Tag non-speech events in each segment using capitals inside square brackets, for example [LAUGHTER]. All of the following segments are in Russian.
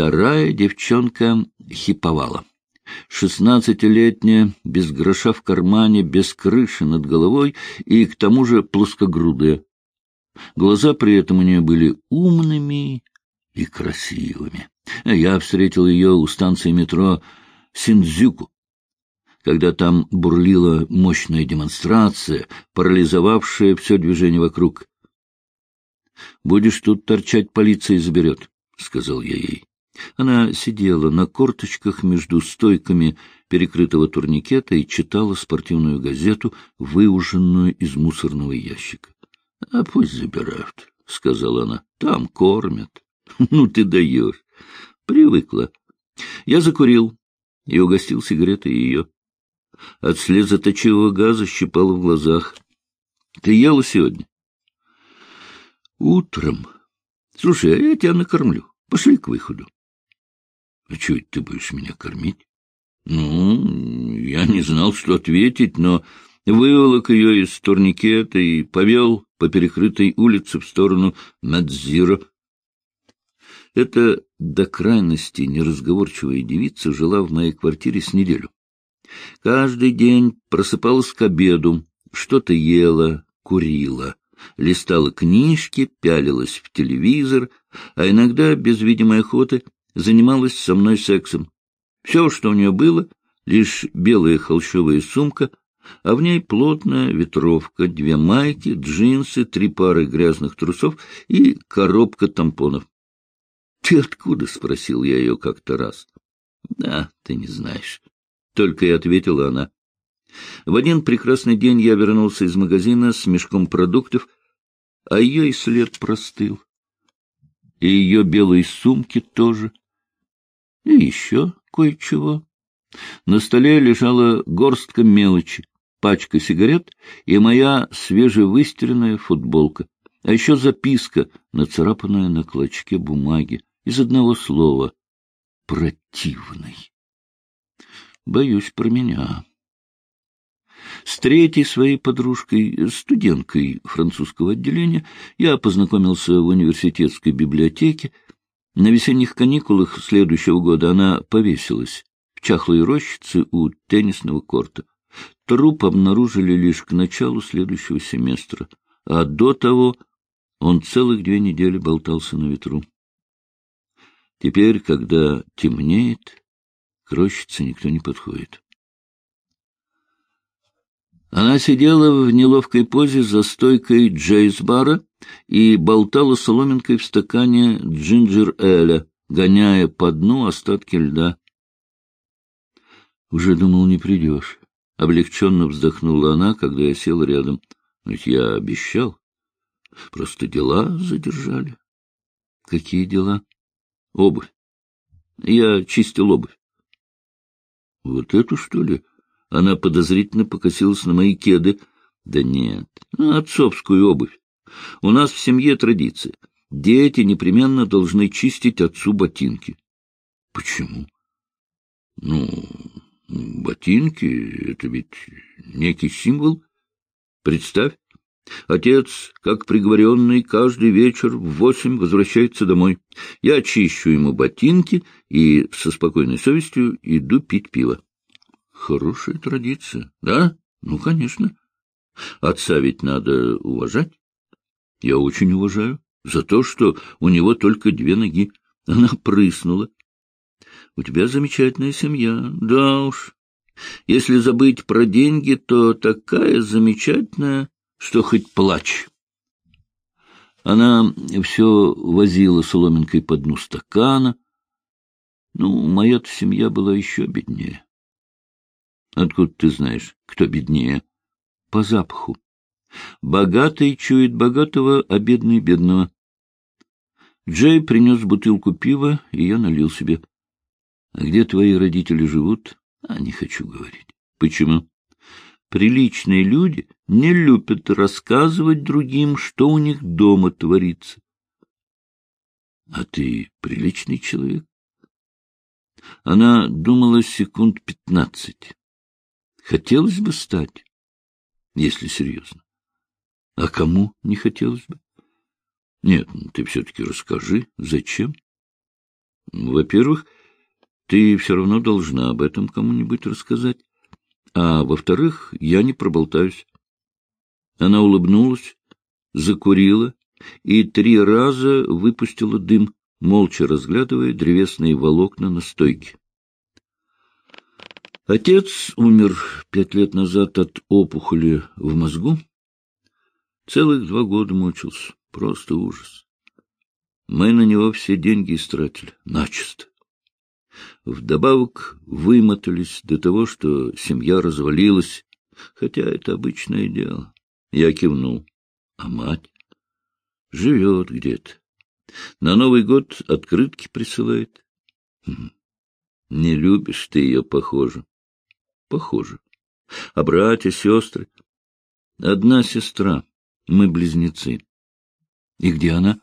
Вторая девчонка хиповала. Шестнадцатилетняя, без гроша в кармане, без крыши над головой и, к тому же, плоскогрудая. Глаза при этом у нее были умными и красивыми. Я встретил ее у станции метро Синдзюку, когда там бурлила мощная демонстрация, парализовавшая все движение вокруг. — Будешь тут торчать, полиция заберет, — сказал я ей. Она сидела на корточках между стойками перекрытого турникета и читала спортивную газету, выуженную из мусорного ящика. — А пусть забирают, — сказала она. — Там кормят. [LAUGHS] — Ну ты даешь. Привыкла. Я закурил и угостил сигаретой ее. От слезоточивого газа щипало в глазах. — Ты ела сегодня? — Утром. Слушай, а я тебя накормлю. Пошли к выходу. — А чего ты будешь меня кормить? — Ну, я не знал, что ответить, но выволок ее из турникета и повел по перекрытой улице в сторону Надзира. Эта до крайности неразговорчивая девица жила в моей квартире с неделю. Каждый день просыпалась к обеду, что-то ела, курила, листала книжки, пялилась в телевизор, а иногда, без видимой охоты, занималась со мной сексом. Все, что у нее было, лишь белая холщовая сумка, а в ней плотная ветровка, две майки, джинсы, три пары грязных трусов и коробка тампонов. — Ты откуда? — спросил я ее как-то раз. — Да, ты не знаешь. Только и ответила она. В один прекрасный день я вернулся из магазина с мешком продуктов, а ее и след простыл. И ее белые сумки тоже. И еще кое-чего. На столе лежала горстка мелочи, пачка сигарет и моя свежевыстиранная футболка, а еще записка, нацарапанная на клочке бумаги, из одного слова — противный. Боюсь про меня. С третьей своей подружкой, студенткой французского отделения, я познакомился в университетской библиотеке. На весенних каникулах следующего года она повесилась в чахлой рощице у теннисного корта. Труп обнаружили лишь к началу следующего семестра, а до того он целых две недели болтался на ветру. Теперь, когда темнеет, к рощице никто не подходит. Она сидела в неловкой позе за стойкой Джейс-бара и болтала соломинкой в стакане джинджер-эля, гоняя по дну остатки льда. Уже думал, не придешь. Облегченно вздохнула она, когда я сел рядом. Ведь я обещал. Просто дела задержали. Какие дела? Обувь. Я чистил обувь. Вот эту, что ли? Она подозрительно покосилась на мои кеды. Да нет, отцовскую обувь. У нас в семье традиция. Дети непременно должны чистить отцу ботинки. Почему? Ну, ботинки — это ведь некий символ. Представь, Отец, как приговоренный, каждый вечер в восемь возвращается домой. Я чищу ему ботинки и со спокойной совестью иду пить пиво. Хорошая традиция, да? Ну, конечно. Отца ведь надо уважать. Я очень уважаю. За то, что у него только две ноги. Она прыснула. У тебя замечательная семья. Да уж. Если забыть про деньги, то такая замечательная что хоть плачь. Она все возила соломинкой по дну стакана. Ну, моя-то семья была еще беднее. Откуда ты знаешь, кто беднее? По запаху. Богатый чует богатого, а бедный — бедного. Джей принес бутылку пива, и я налил себе. — А где твои родители живут? — А, не хочу говорить. — Почему? Приличные люди не любят рассказывать другим, что у них дома творится. А ты приличный человек? Она думала секунд пятнадцать. Хотелось бы стать, если серьезно. А кому не хотелось бы? Нет, ты все-таки расскажи, зачем? Во-первых, ты все равно должна об этом кому-нибудь рассказать. А во-вторых, я не проболтаюсь. Она улыбнулась, закурила и три раза выпустила дым, молча разглядывая древесные волокна на стойке. Отец умер пять лет назад от опухоли в мозгу. Целых два года мучился. Просто ужас. Мы на него все деньги истратили. Начисто. Вдобавок вымотались до того, что семья развалилась, хотя это обычное дело. Я кивнул. А мать? Живет где-то. На Новый год открытки присылает. Хм. Не любишь ты ее, похоже. Похоже. А братья, сестры? Одна сестра. Мы близнецы. И где она?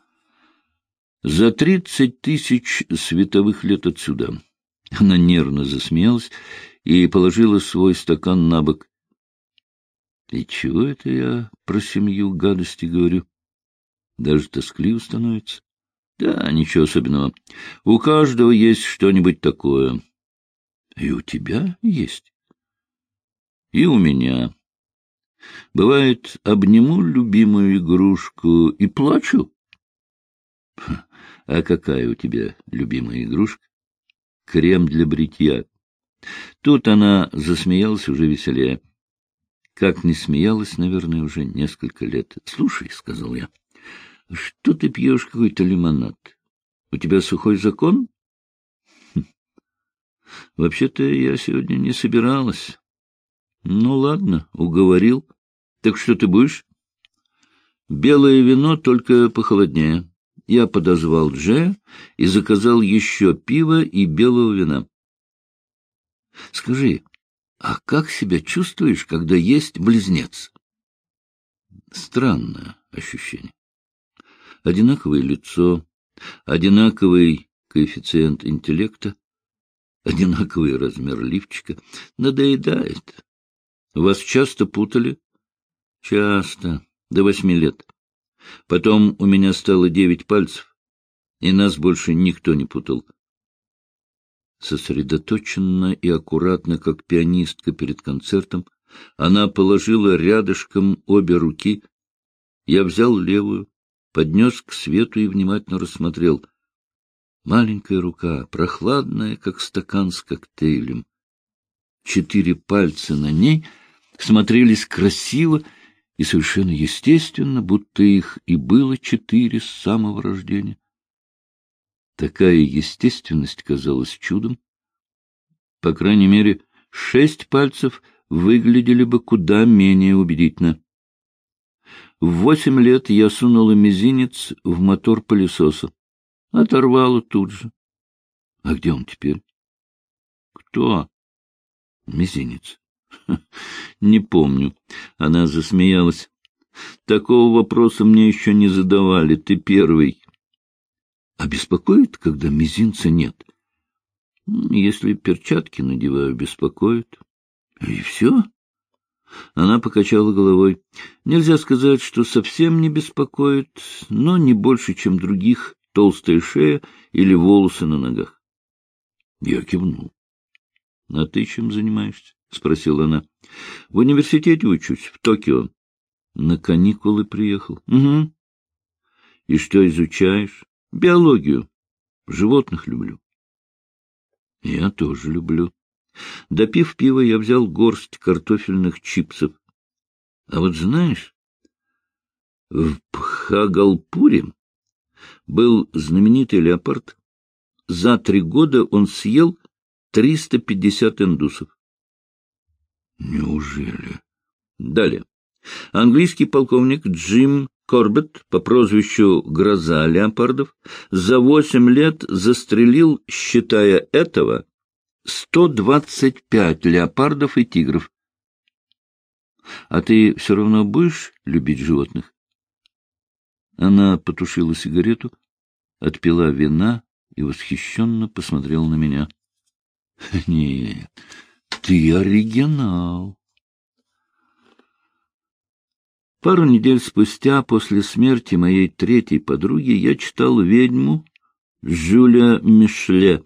За тридцать тысяч световых лет отсюда. Она нервно засмеялась и положила свой стакан на бок. И чего это я про семью гадости говорю? Даже тоскливо становится. Да, ничего особенного. У каждого есть что-нибудь такое. И у тебя есть. И у меня. Бывает, обниму любимую игрушку и плачу. А какая у тебя любимая игрушка? Крем для бритья. Тут она засмеялась уже веселее. Как не смеялась, наверное, уже несколько лет. — Слушай, — сказал я, — что ты пьешь какой-то лимонад? У тебя сухой закон? Хм. — Вообще-то я сегодня не собиралась. — Ну, ладно, уговорил. Так что ты будешь? — Белое вино, только похолоднее. Я подозвал Дже и заказал еще пива и белого вина. — Скажи, а как себя чувствуешь, когда есть близнец? Странное ощущение. Одинаковое лицо, одинаковый коэффициент интеллекта, одинаковый размер лифчика. Надоедает. Вас часто путали? Часто. До восьми лет. Потом у меня стало девять пальцев, и нас больше никто не путал сосредоточенно и аккуратно, как пианистка перед концертом. Она положила рядышком обе руки. Я взял левую, поднес к свету и внимательно рассмотрел. Маленькая рука, прохладная, как стакан с коктейлем. Четыре пальца на ней смотрелись красиво и совершенно естественно, будто их и было четыре с самого рождения. Такая естественность казалась чудом. По крайней мере, шесть пальцев выглядели бы куда менее убедительно. В восемь лет я сунула мизинец в мотор пылесоса. Оторвала тут же. А где он теперь? Кто? Мизинец. Не помню. Она засмеялась. Такого вопроса мне еще не задавали. Ты первый. А беспокоит, когда мизинца нет? Если перчатки надеваю, беспокоит. И все? Она покачала головой. Нельзя сказать, что совсем не беспокоит, но не больше, чем других толстая шея или волосы на ногах. Я кивнул. — А ты чем занимаешься? — спросила она. — В университете учусь, в Токио. — На каникулы приехал. — Угу. — И что изучаешь? Биологию. Животных люблю. Я тоже люблю. Допив пива, я взял горсть картофельных чипсов. А вот знаешь, в Пхагалпуре был знаменитый леопард. За три года он съел 350 индусов. Неужели? Далее. Английский полковник Джим Корбет по прозвищу «Гроза леопардов» за восемь лет застрелил, считая этого, 125 леопардов и тигров. А ты все равно будешь любить животных? Она потушила сигарету, отпила вина и восхищенно посмотрела на меня. [LAUGHS] — Нет, ты оригинал. Пару недель спустя, после смерти моей третьей подруги, я читал «Ведьму» Жюля Мишле.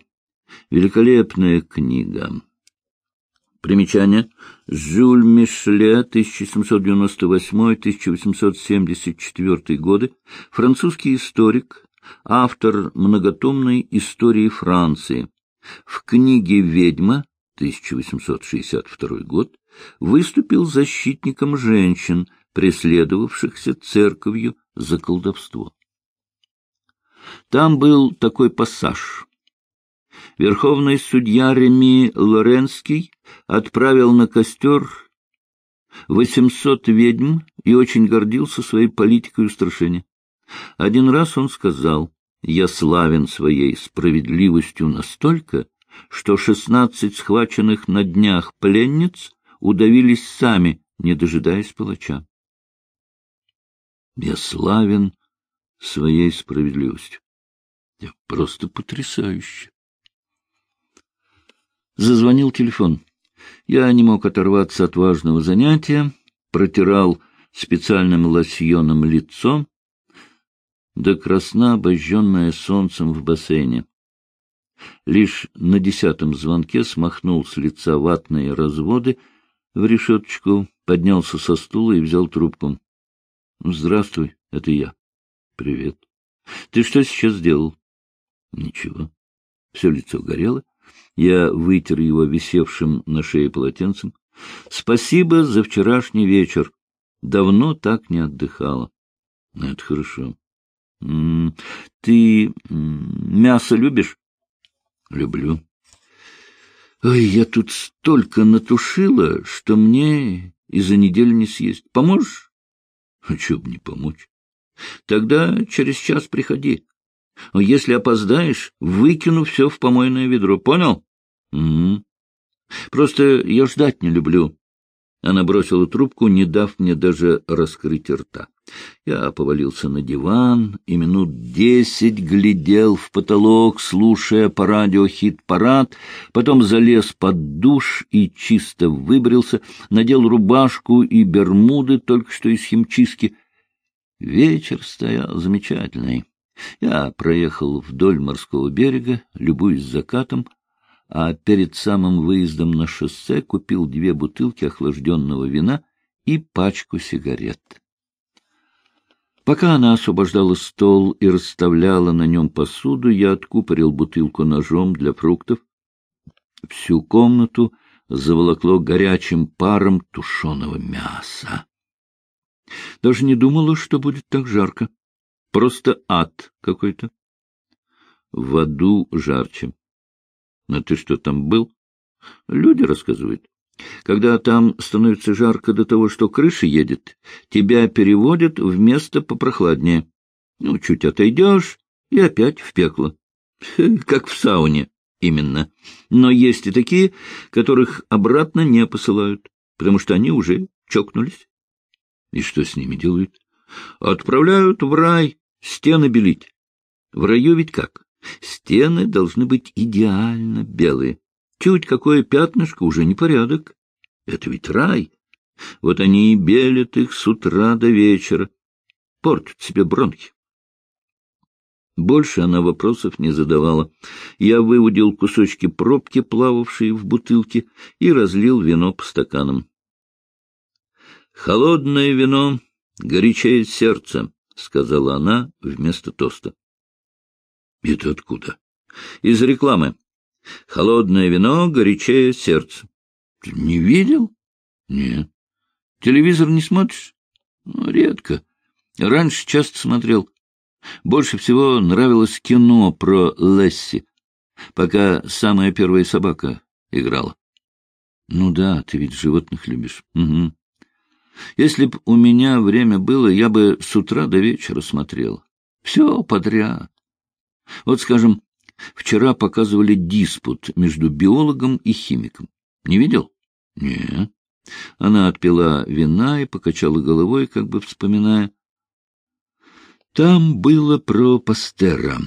Великолепная книга. Примечание. Жюль Мишле, 1798-1874 годы, французский историк, автор многотомной истории Франции. В книге «Ведьма» 1862 год выступил защитником женщин, преследовавшихся церковью за колдовство. Там был такой пассаж. Верховный судья Реми Лоренский отправил на костер восемьсот ведьм и очень гордился своей политикой устрашения. Один раз он сказал, «Я славен своей справедливостью настолько, что шестнадцать схваченных на днях пленниц удавились сами, не дожидаясь палача. Я славен своей справедливостью. Я просто потрясающе. Зазвонил телефон. Я не мог оторваться от важного занятия, протирал специальным лосьоном лицо, до красна обожженное солнцем в бассейне. Лишь на десятом звонке смахнул с лица ватные разводы в решеточку, поднялся со стула и взял трубку. — Здравствуй, это я. — Привет. — Ты что сейчас сделал? — Ничего. Все лицо горело. Я вытер его висевшим на шее полотенцем. — Спасибо за вчерашний вечер. Давно так не отдыхала. — Это хорошо. — Ты мясо любишь? — Люблю. Ой, я тут столько натушила, что мне и за неделю не съесть. Поможешь? А чё б не помочь? Тогда через час приходи. Если опоздаешь, выкину все в помойное ведро. Понял? Угу. Просто я ждать не люблю. Она бросила трубку, не дав мне даже раскрыть рта. Я повалился на диван и минут десять глядел в потолок, слушая по радио хит-парад, потом залез под душ и чисто выбрился, надел рубашку и бермуды только что из химчистки. Вечер стоял замечательный. Я проехал вдоль морского берега, любуясь закатом, а перед самым выездом на шоссе купил две бутылки охлажденного вина и пачку сигарет. Пока она освобождала стол и расставляла на нем посуду, я откупорил бутылку ножом для фруктов. Всю комнату заволокло горячим паром тушеного мяса. Даже не думала, что будет так жарко. Просто ад какой-то. В аду жарче. А ты что, там был? Люди рассказывают. Когда там становится жарко до того, что крыша едет, тебя переводят в место попрохладнее. Ну, чуть отойдешь, и опять в пекло. [LAUGHS] Как в сауне, именно. Но есть и такие, которых обратно не посылают, потому что они уже чокнулись. И что с ними делают? Отправляют в рай стены белить. В раю ведь как? Стены должны быть идеально белые. Чуть какое пятнышко уже непорядок. Это ведь рай. Вот они и белят их с утра до вечера. Портят себе бронхи. Больше она вопросов не задавала. Я выудил кусочки пробки, плававшие в бутылке, и разлил вино по стаканам. «Холодное вино горячее сердце», — сказала она вместо тоста. — Это откуда? — Из рекламы. Холодное вино горячее сердце. — не видел? — Нет. — Телевизор не смотришь? — Ну, редко. Раньше часто смотрел. Больше всего нравилось кино про Лесси, пока самая первая собака играла. — Ну да, ты ведь животных любишь. Угу. Если б у меня время было, я бы с утра до вечера смотрел. Все подряд. Вот, скажем, вчера показывали диспут между биологом и химиком. Не видел? Нет. Она отпила вина и покачала головой, как бы вспоминая. Там было про Пастера.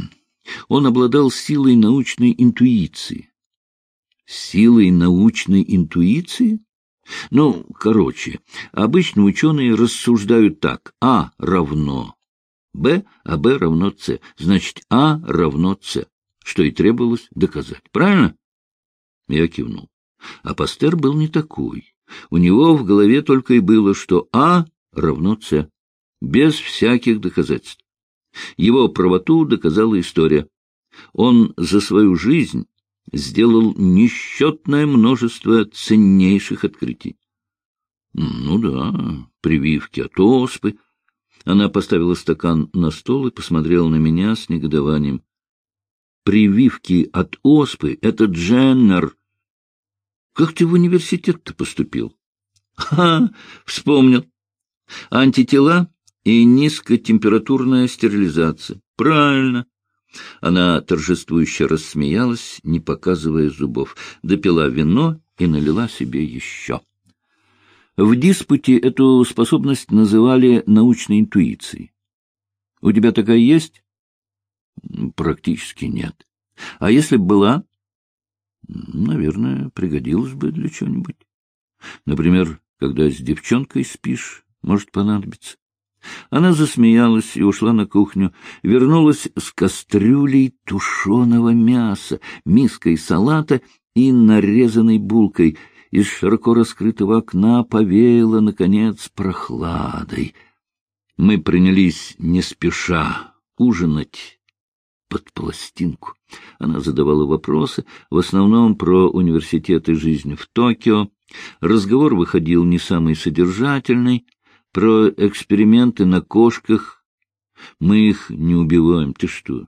Он обладал силой научной интуиции. Силой научной интуиции? Ну, короче, обычно ученые рассуждают так. А равно Б, а Б равно С. Значит, А равно С, что и требовалось доказать. Правильно? Я кивнул. А Пастер был не такой. У него в голове только и было, что А равно С, без всяких доказательств. Его правоту доказала история. Он за свою жизнь сделал несчетное множество ценнейших открытий. Ну да, прививки от оспы. Она поставила стакан на стол и посмотрела на меня с негодованием. Прививки от оспы — это Дженнер. Как ты в университет-то поступил? Ха, вспомнил. Антитела и низкотемпературная стерилизация. Правильно. Она торжествующе рассмеялась, не показывая зубов, допила вино и налила себе еще. В диспуте эту способность называли научной интуицией. У тебя такая есть? Практически нет. А если б была? Наверное, пригодилась бы для чего-нибудь. Например, когда с девчонкой спишь, может понадобиться. Она засмеялась и ушла на кухню, вернулась с кастрюлей тушеного мяса, миской салата и нарезанной булкой. Из широко раскрытого окна повеяло, наконец, прохладой. Мы принялись не спеша ужинать под пластинку. Она задавала вопросы, в основном про университет и жизнь в Токио. Разговор выходил не самый содержательный, про эксперименты на кошках. Мы их не убиваем. Ты что?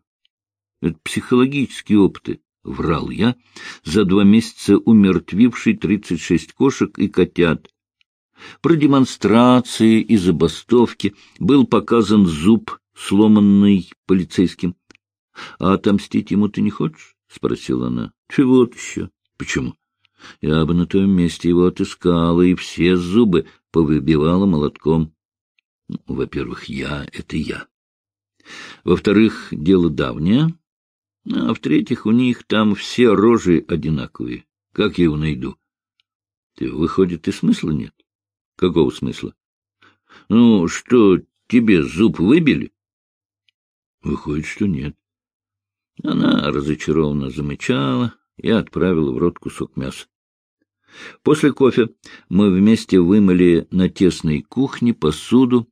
Это психологические опыты. Врал я, за два месяца умертвивший тридцать шесть кошек и котят. Про демонстрации и забастовки был показан зуб, сломанный полицейским. — А отомстить ему ты не хочешь? — спросила она. — Чего еще? — Почему? Я бы на том месте его отыскала и все зубы повыбивала молотком. Во-первых, я — это я. Во-вторых, дело давнее. А в-третьих, у них там все рожи одинаковые. Как я его найду? Ты, выходит, и смысла нет? Какого смысла? Ну, что, тебе зуб выбили? Выходит, что нет. Она разочарованно замычала и отправила в рот кусок мяса. После кофе мы вместе вымыли на тесной кухне посуду,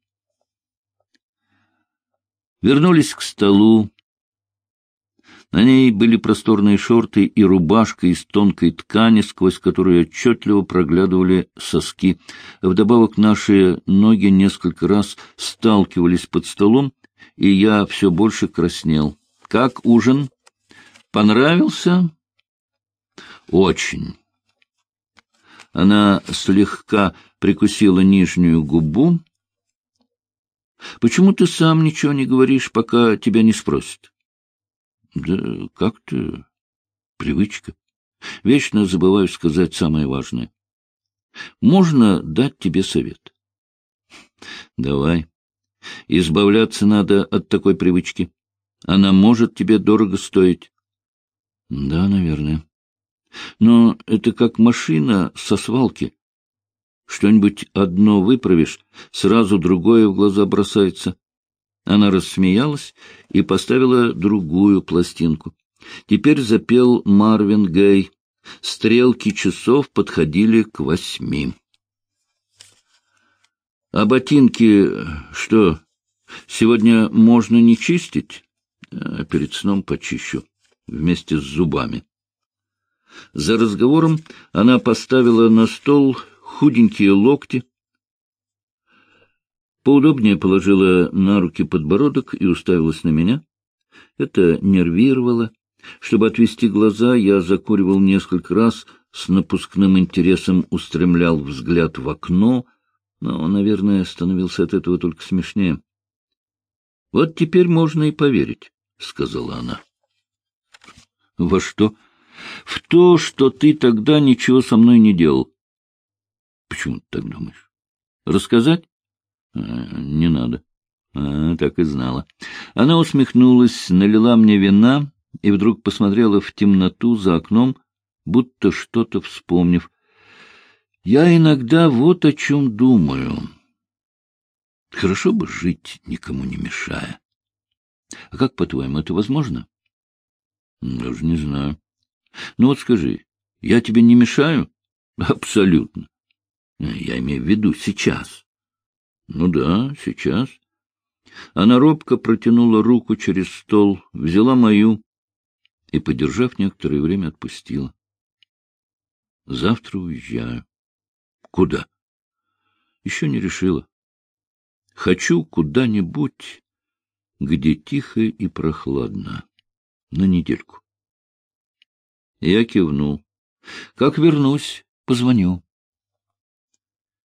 вернулись к столу. На ней были просторные шорты и рубашка из тонкой ткани, сквозь которую отчетливо проглядывали соски. Вдобавок наши ноги несколько раз сталкивались под столом, и я все больше краснел. «Как ужин? Понравился?» «Очень». Она слегка прикусила нижнюю губу. — Почему ты сам ничего не говоришь, пока тебя не спросят? — Да как-то привычка. Вечно забываю сказать самое важное. Можно дать тебе совет? — Давай. Избавляться надо от такой привычки. Она может тебе дорого стоить. — Да, наверное. Но это как машина со свалки. Что-нибудь одно выправишь, сразу другое в глаза бросается. Она рассмеялась и поставила другую пластинку. Теперь запел Марвин Гей. Стрелки часов подходили к восьми. — А ботинки что, сегодня можно не чистить? А перед сном почищу вместе с зубами. За разговором она поставила на стол худенькие локти, поудобнее положила на руки подбородок и уставилась на меня. Это нервировало. Чтобы отвести глаза, я закуривал несколько раз, с напускным интересом устремлял взгляд в окно, но, наверное, становился от этого только смешнее. — Вот теперь можно и поверить, — сказала она. — Во что? в то, что ты тогда ничего со мной не делал. — Почему ты так думаешь? — Рассказать? А, — Не надо. А, так и знала. Она усмехнулась, налила мне вина и вдруг посмотрела в темноту за окном, будто что-то вспомнив. Я иногда вот о чем думаю. Хорошо бы жить, никому не мешая. А как, по-твоему, это возможно? Даже не знаю. Ну вот скажи, я тебе не мешаю? Абсолютно. Я имею в виду сейчас. Ну да, сейчас. Она робко протянула руку через стол, взяла мою и, подержав некоторое время, отпустила. Завтра уезжаю. Куда? Еще не решила. Хочу куда-нибудь, где тихо и прохладно. На недельку. Я кивнул. Как вернусь, позвоню.